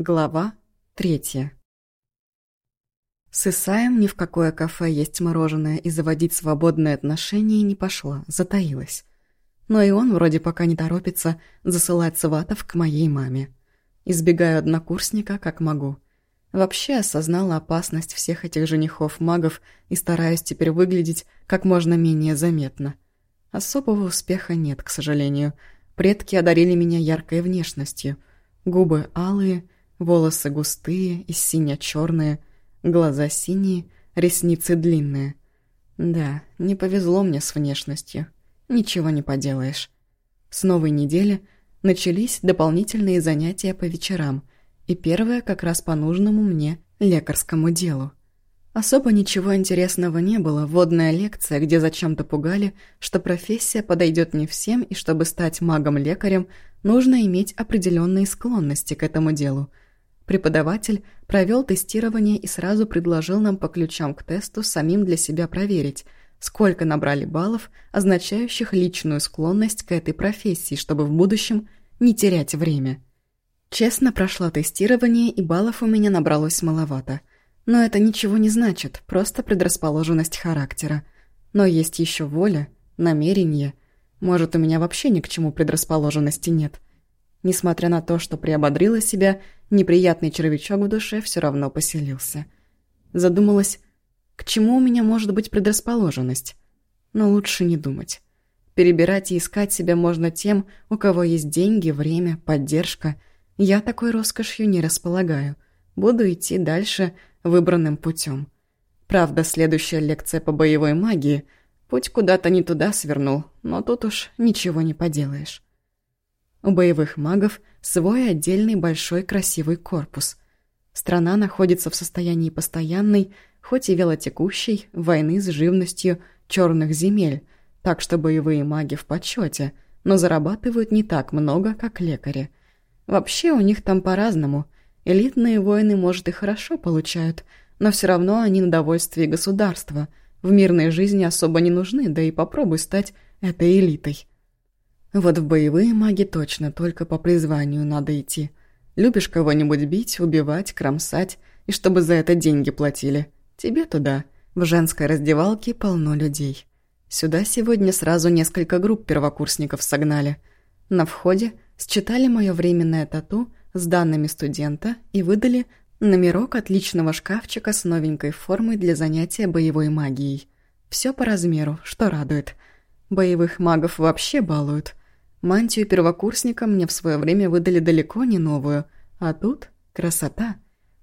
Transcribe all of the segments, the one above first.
Глава третья. С Исаем ни в какое кафе есть мороженое и заводить свободные отношения не пошла, затаилась. Но и он вроде пока не торопится засылать сватов к моей маме. Избегаю однокурсника, как могу. Вообще осознала опасность всех этих женихов-магов и стараюсь теперь выглядеть как можно менее заметно. Особого успеха нет, к сожалению. Предки одарили меня яркой внешностью. Губы алые – Волосы густые и сине-черные, глаза синие, ресницы длинные. Да, не повезло мне с внешностью. Ничего не поделаешь. С новой недели начались дополнительные занятия по вечерам, и первое как раз по нужному мне лекарскому делу. Особо ничего интересного не было, вводная лекция, где зачем-то пугали, что профессия подойдет не всем, и чтобы стать магом-лекарем, нужно иметь определенные склонности к этому делу – Преподаватель провел тестирование и сразу предложил нам по ключам к тесту самим для себя проверить, сколько набрали баллов, означающих личную склонность к этой профессии, чтобы в будущем не терять время. Честно прошла тестирование, и баллов у меня набралось маловато. Но это ничего не значит, просто предрасположенность характера. Но есть еще воля, намерение. Может, у меня вообще ни к чему предрасположенности нет. Несмотря на то, что приободрила себя, неприятный червячок в душе все равно поселился. Задумалась, к чему у меня может быть предрасположенность? Но лучше не думать. Перебирать и искать себя можно тем, у кого есть деньги, время, поддержка. Я такой роскошью не располагаю. Буду идти дальше выбранным путем. Правда, следующая лекция по боевой магии. Путь куда-то не туда свернул, но тут уж ничего не поделаешь. У боевых магов свой отдельный большой красивый корпус. Страна находится в состоянии постоянной, хоть и велотекущей, войны с живностью черных земель, так что боевые маги в почете, но зарабатывают не так много, как лекари. Вообще у них там по-разному. Элитные воины, может, и хорошо получают, но все равно они на довольствие государства. В мирной жизни особо не нужны, да и попробуй стать этой элитой. Вот в боевые маги точно только по призванию надо идти. Любишь кого-нибудь бить, убивать, кромсать, и чтобы за это деньги платили. Тебе туда. В женской раздевалке полно людей. Сюда сегодня сразу несколько групп первокурсников согнали. На входе считали мое временное тату с данными студента и выдали номерок отличного шкафчика с новенькой формой для занятия боевой магией. Все по размеру, что радует. Боевых магов вообще балуют. Мантию первокурсника мне в свое время выдали далеко не новую, а тут красота.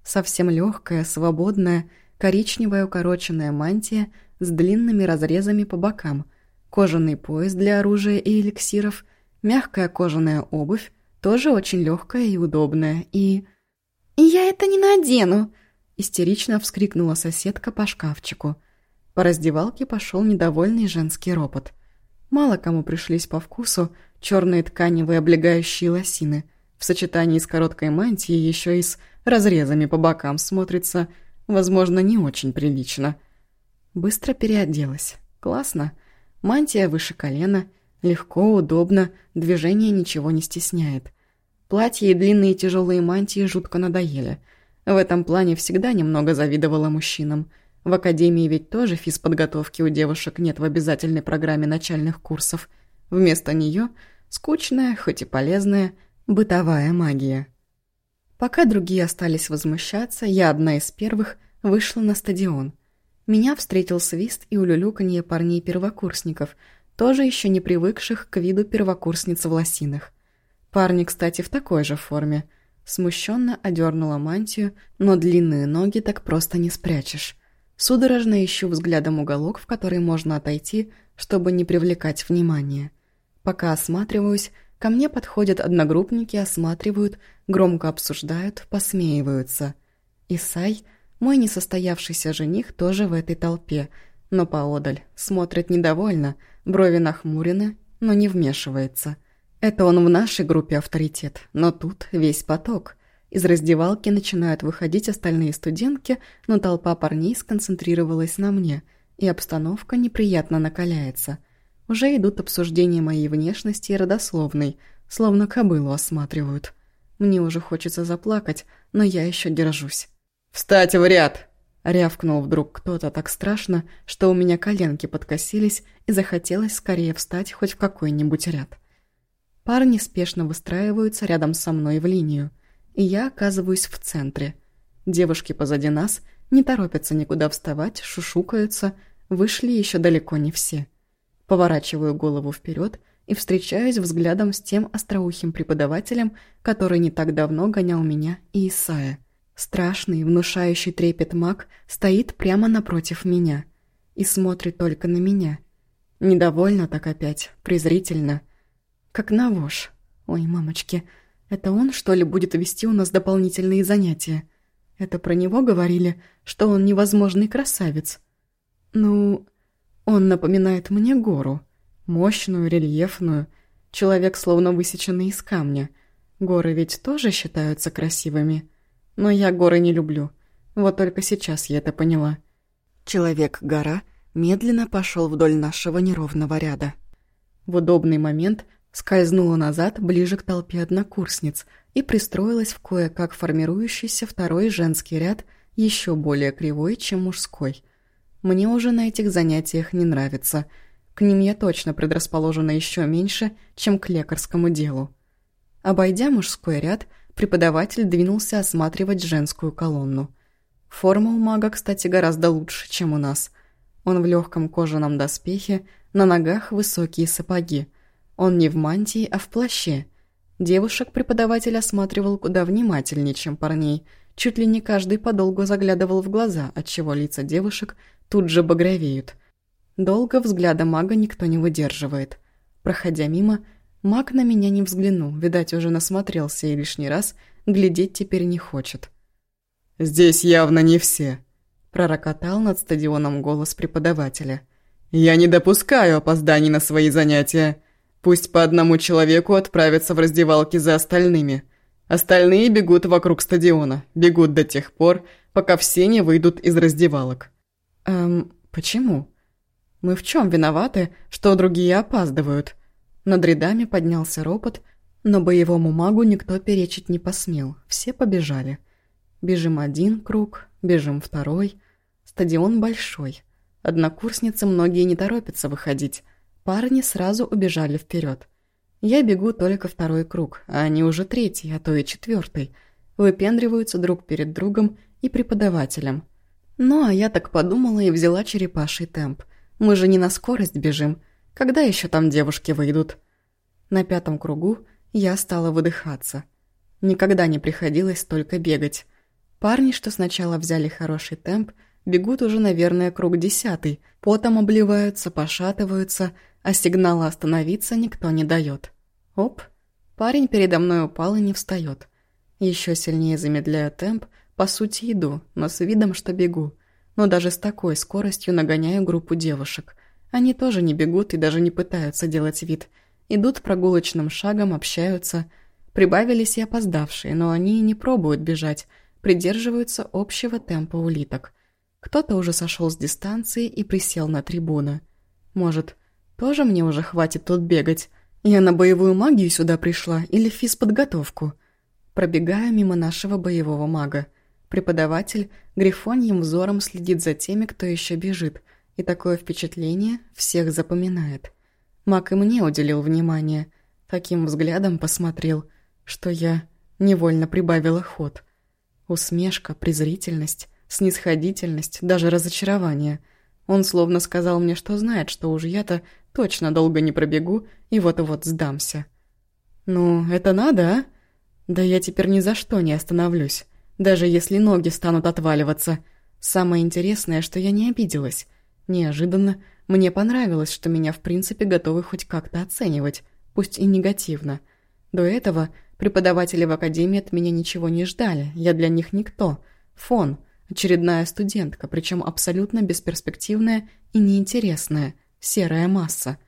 Совсем легкая, свободная, коричневая укороченная мантия с длинными разрезами по бокам, кожаный пояс для оружия и эликсиров, мягкая кожаная обувь, тоже очень легкая и удобная, и... «Я это не надену!» — истерично вскрикнула соседка по шкафчику. По раздевалке пошел недовольный женский ропот. Мало кому пришлись по вкусу черные тканевые облегающие лосины. В сочетании с короткой мантией еще и с разрезами по бокам смотрится, возможно, не очень прилично. Быстро переоделась. Классно. Мантия выше колена, легко, удобно, движение ничего не стесняет. Платья и длинные тяжелые мантии жутко надоели. В этом плане всегда немного завидовала мужчинам – в академии ведь тоже физподготовки у девушек нет в обязательной программе начальных курсов. Вместо нее скучная, хоть и полезная, бытовая магия. Пока другие остались возмущаться, я одна из первых вышла на стадион. Меня встретил свист и улюлюканье парней-первокурсников, тоже еще не привыкших к виду первокурсниц в лосинах. Парни, кстати, в такой же форме. Смущенно одернула мантию, но длинные ноги так просто не спрячешь. Судорожно ищу взглядом уголок, в который можно отойти, чтобы не привлекать внимания. Пока осматриваюсь, ко мне подходят одногруппники, осматривают, громко обсуждают, посмеиваются. Исай, мой несостоявшийся жених, тоже в этой толпе, но поодаль, смотрит недовольно, брови нахмурены, но не вмешивается. Это он в нашей группе авторитет, но тут весь поток – из раздевалки начинают выходить остальные студентки, но толпа парней сконцентрировалась на мне, и обстановка неприятно накаляется. Уже идут обсуждения моей внешности и родословной, словно кобылу осматривают. Мне уже хочется заплакать, но я еще держусь. «Встать в ряд!» Рявкнул вдруг кто-то так страшно, что у меня коленки подкосились и захотелось скорее встать хоть в какой-нибудь ряд. Парни спешно выстраиваются рядом со мной в линию, и я оказываюсь в центре. Девушки позади нас не торопятся никуда вставать, шушукаются, вышли еще далеко не все. Поворачиваю голову вперед и встречаюсь взглядом с тем остроухим преподавателем, который не так давно гонял меня и Исая. Страшный, внушающий трепет маг стоит прямо напротив меня и смотрит только на меня. Недовольно так опять, презрительно. Как на вож. Ой, мамочки, это он, что ли, будет вести у нас дополнительные занятия? Это про него говорили, что он невозможный красавец. Ну, он напоминает мне гору. Мощную, рельефную. Человек, словно высеченный из камня. Горы ведь тоже считаются красивыми. Но я горы не люблю. Вот только сейчас я это поняла. Человек-гора медленно пошел вдоль нашего неровного ряда. В удобный момент скользнула назад ближе к толпе однокурсниц и пристроилась в кое-как формирующийся второй женский ряд, еще более кривой, чем мужской. Мне уже на этих занятиях не нравится. К ним я точно предрасположена еще меньше, чем к лекарскому делу. Обойдя мужской ряд, преподаватель двинулся осматривать женскую колонну. Форма у мага, кстати, гораздо лучше, чем у нас. Он в легком кожаном доспехе, на ногах высокие сапоги. Он не в мантии, а в плаще. Девушек преподаватель осматривал куда внимательнее, чем парней. Чуть ли не каждый подолгу заглядывал в глаза, отчего лица девушек тут же багровеют. Долго взгляда мага никто не выдерживает. Проходя мимо, Маг на меня не взглянул, видать, уже насмотрелся и лишний раз глядеть теперь не хочет. «Здесь явно не все», – пророкотал над стадионом голос преподавателя. «Я не допускаю опозданий на свои занятия. Пусть по одному человеку отправятся в раздевалки за остальными. Остальные бегут вокруг стадиона, бегут до тех пор, пока все не выйдут из раздевалок». «Эм, почему? Мы в чем виноваты, что другие опаздывают?» Над рядами поднялся ропот, но боевому магу никто перечить не посмел, все побежали. Бежим один круг, бежим второй. Стадион большой. Однокурсницы многие не торопятся выходить. Парни сразу убежали вперед. Я бегу только второй круг, а они уже третий, а то и четвертый. Выпендриваются друг перед другом и преподавателем. Ну, а я так подумала и взяла черепаший темп. Мы же не на скорость бежим, когда еще там девушки выйдут? На пятом кругу я стала выдыхаться. Никогда не приходилось только бегать. Парни, что сначала взяли хороший темп, бегут уже, наверное, круг десятый, потом обливаются, пошатываются, а сигнала остановиться никто не дает. Оп, парень передо мной упал и не встает. Еще сильнее замедляю темп, по сути иду, но с видом, что бегу. Но даже с такой скоростью нагоняю группу девушек – они тоже не бегут и даже не пытаются делать вид. Идут прогулочным шагом, общаются. Прибавились и опоздавшие, но они не пробуют бежать, придерживаются общего темпа улиток. Кто-то уже сошел с дистанции и присел на трибуны. Может, тоже мне уже хватит тут бегать? Я на боевую магию сюда пришла или физподготовку? Пробегаю мимо нашего боевого мага. Преподаватель грифоньим взором следит за теми, кто еще бежит, и такое впечатление всех запоминает. Мак и мне уделил внимание, таким взглядом посмотрел, что я невольно прибавила ход. Усмешка, презрительность, снисходительность, даже разочарование. Он словно сказал мне, что знает, что уж я-то точно долго не пробегу и вот-вот сдамся. «Ну, это надо, а? Да я теперь ни за что не остановлюсь, даже если ноги станут отваливаться. Самое интересное, что я не обиделась. Неожиданно мне понравилось, что меня в принципе готовы хоть как-то оценивать, пусть и негативно. До этого преподаватели в академии от меня ничего не ждали, я для них никто. Фон, очередная студентка, причем абсолютно бесперспективная и неинтересная, серая масса.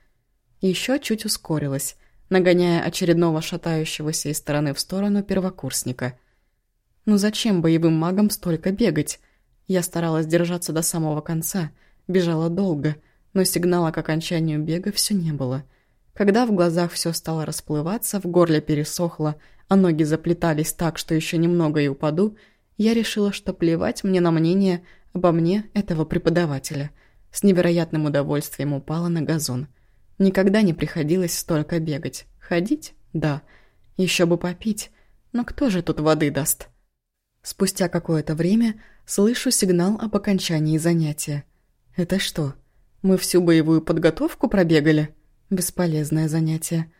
Еще чуть ускорилась, нагоняя очередного шатающегося из стороны в сторону первокурсника. Ну зачем боевым магам столько бегать? Я старалась держаться до самого конца – Бежала долго, но сигнала к окончанию бега все не было. Когда в глазах все стало расплываться, в горле пересохло, а ноги заплетались так, что еще немного и упаду, я решила, что плевать мне на мнение обо мне этого преподавателя. С невероятным удовольствием упала на газон. Никогда не приходилось столько бегать. Ходить? Да. Еще бы попить. Но кто же тут воды даст? Спустя какое-то время слышу сигнал об окончании занятия. Это что, мы всю боевую подготовку пробегали? Бесполезное занятие.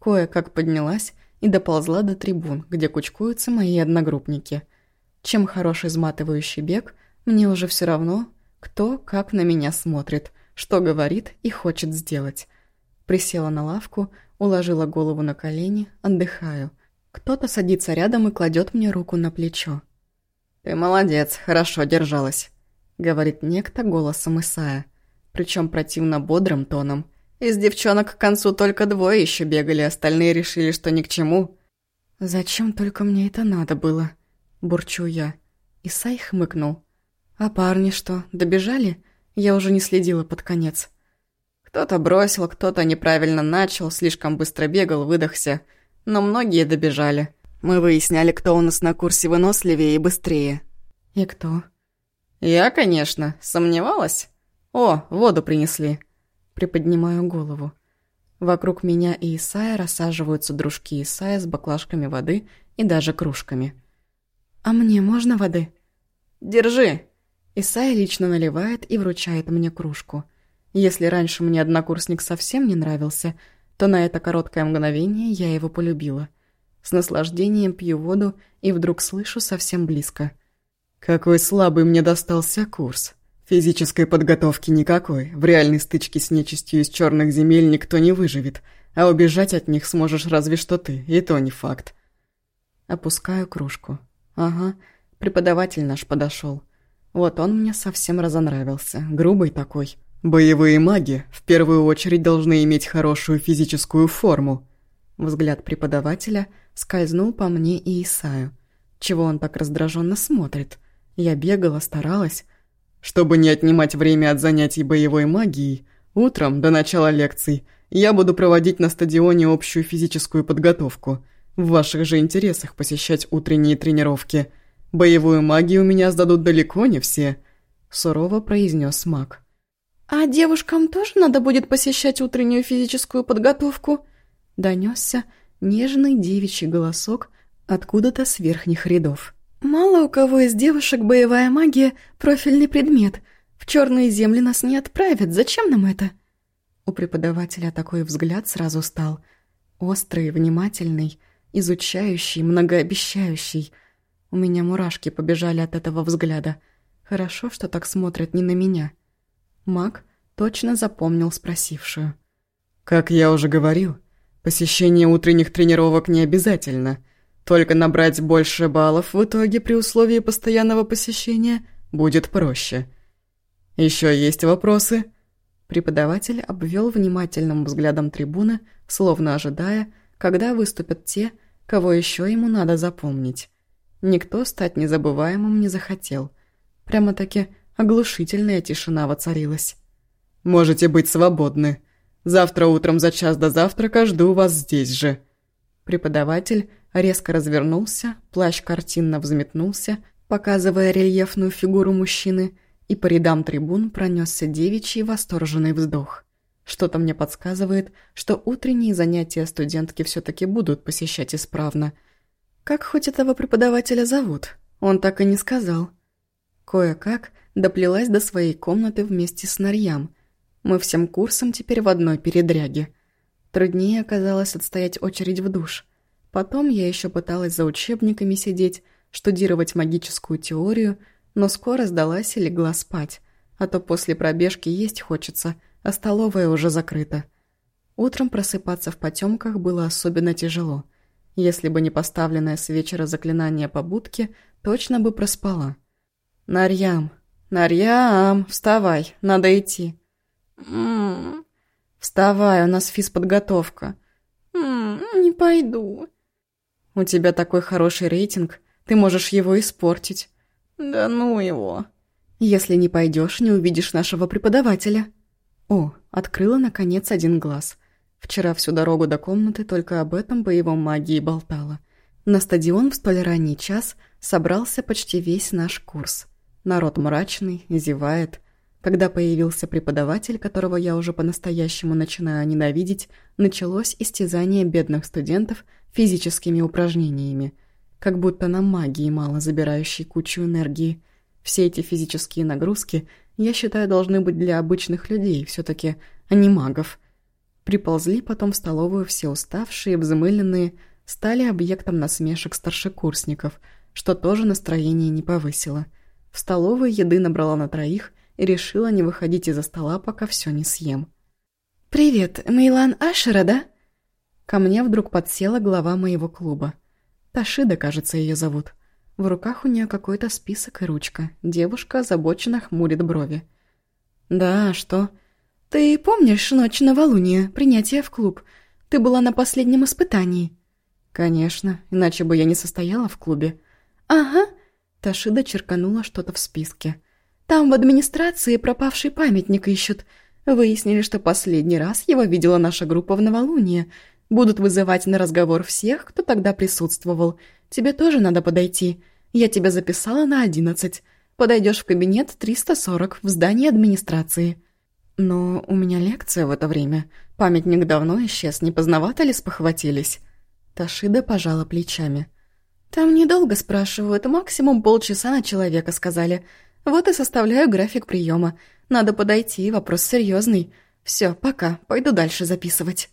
Кое-как поднялась и доползла до трибун, где кучкуются мои одногруппники. Чем хорош изматывающий бег, мне уже все равно, кто как на меня смотрит, что говорит и хочет сделать. Присела на лавку, уложила голову на колени, отдыхаю. Кто-то садится рядом и кладет мне руку на плечо. «Ты молодец, хорошо держалась», — говорит некто голосом Исая, причем противно бодрым тоном. «Из девчонок к концу только двое еще бегали, остальные решили, что ни к чему». «Зачем только мне это надо было?» — бурчу я. Исай хмыкнул. «А парни что, добежали? Я уже не следила под конец». Кто-то бросил, кто-то неправильно начал, слишком быстро бегал, выдохся. Но многие добежали. Мы выясняли, кто у нас на курсе выносливее и быстрее. И кто? Я, конечно, сомневалась. О, воду принесли. Приподнимаю голову. Вокруг меня и Исая рассаживаются дружки Исая с баклажками воды и даже кружками. «А мне можно воды?» «Держи!» Исай лично наливает и вручает мне кружку. Если раньше мне однокурсник совсем не нравился, то на это короткое мгновение я его полюбила. С наслаждением пью воду и вдруг слышу совсем близко. «Какой слабый мне достался курс. Физической подготовки никакой. В реальной стычке с нечистью из черных земель никто не выживет, а убежать от них сможешь разве что ты, и то не факт». Опускаю кружку. «Ага, преподаватель наш подошел. Вот он мне совсем разонравился, грубый такой». «Боевые маги в первую очередь должны иметь хорошую физическую форму». Взгляд преподавателя скользнул по мне и Исаю. Чего он так раздраженно смотрит? Я бегала, старалась. Чтобы не отнимать время от занятий боевой магией, утром, до начала лекций, я буду проводить на стадионе общую физическую подготовку. В ваших же интересах посещать утренние тренировки. Боевую магию у меня сдадут далеко не все», – сурово произнес маг. «А девушкам тоже надо будет посещать утреннюю физическую подготовку?» Донесся нежный девичий голосок откуда-то с верхних рядов. «Мало у кого из девушек боевая магия — профильный предмет. В черные земли нас не отправят, зачем нам это?» У преподавателя такой взгляд сразу стал. Острый, внимательный, изучающий, многообещающий. У меня мурашки побежали от этого взгляда. Хорошо, что так смотрят не на меня. Маг точно запомнил спросившую. «Как я уже говорил, посещение утренних тренировок не обязательно. Только набрать больше баллов в итоге при условии постоянного посещения будет проще. Еще есть вопросы?» Преподаватель обвел внимательным взглядом трибуны, словно ожидая, когда выступят те, кого еще ему надо запомнить. Никто стать незабываемым не захотел. Прямо-таки Оглушительная тишина воцарилась. «Можете быть свободны. Завтра утром за час до завтрака жду вас здесь же». Преподаватель резко развернулся, плащ картинно взметнулся, показывая рельефную фигуру мужчины, и по рядам трибун пронесся девичий восторженный вздох. Что-то мне подсказывает, что утренние занятия студентки все-таки будут посещать исправно. Как хоть этого преподавателя зовут? Он так и не сказал. Кое-как доплелась до своей комнаты вместе с Нарьям. Мы всем курсом теперь в одной передряге. Труднее оказалось отстоять очередь в душ. Потом я еще пыталась за учебниками сидеть, штудировать магическую теорию, но скоро сдалась и легла спать, а то после пробежки есть хочется, а столовая уже закрыта. Утром просыпаться в потемках было особенно тяжело. Если бы не поставленное с вечера заклинание по будке, точно бы проспала. «Нарьям, «Нарьям, вставай, надо идти». «М-м-м». «Вставай, у нас физподготовка». «М-м, не пойду». «У тебя такой хороший рейтинг, ты можешь его испортить». «Да ну его». «Если не пойдешь, не увидишь нашего преподавателя». О, открыла, наконец, один глаз. Вчера всю дорогу до комнаты только об этом боевом магии болтала. На стадион в столь ранний час собрался почти весь наш курс. Народ мрачный, зевает. Когда появился преподаватель, которого я уже по-настоящему начинаю ненавидеть, началось истязание бедных студентов физическими упражнениями. Как будто на магии мало забирающей кучу энергии. Все эти физические нагрузки, я считаю, должны быть для обычных людей все таки а не магов. Приползли потом в столовую все уставшие, взмыленные, стали объектом насмешек старшекурсников, что тоже настроение не повысило. В столовой еды набрала на троих и решила не выходить из-за стола, пока все не съем. «Привет, Мейлан Ашера, да?» Ко мне вдруг подсела глава моего клуба. Ташида, кажется, ее зовут. В руках у нее какой-то список и ручка. Девушка озабоченно хмурит брови. «Да, что?» «Ты помнишь ночь новолуния, принятие в клуб? Ты была на последнем испытании?» «Конечно, иначе бы я не состояла в клубе». «Ага». Ташида черканула что-то в списке. «Там в администрации пропавший памятник ищут. Выяснили, что последний раз его видела наша группа в новолуние. Будут вызывать на разговор всех, кто тогда присутствовал. Тебе тоже надо подойти. Я тебя записала на одиннадцать. Подойдешь в кабинет 340 в здании администрации». «Но у меня лекция в это время. Памятник давно исчез, не поздновато ли спохватились?» Ташида пожала плечами. «Там недолго спрашивают, максимум полчаса на человека сказали. Вот и составляю график приема. Надо подойти, вопрос серьезный. Все, пока, пойду дальше записывать».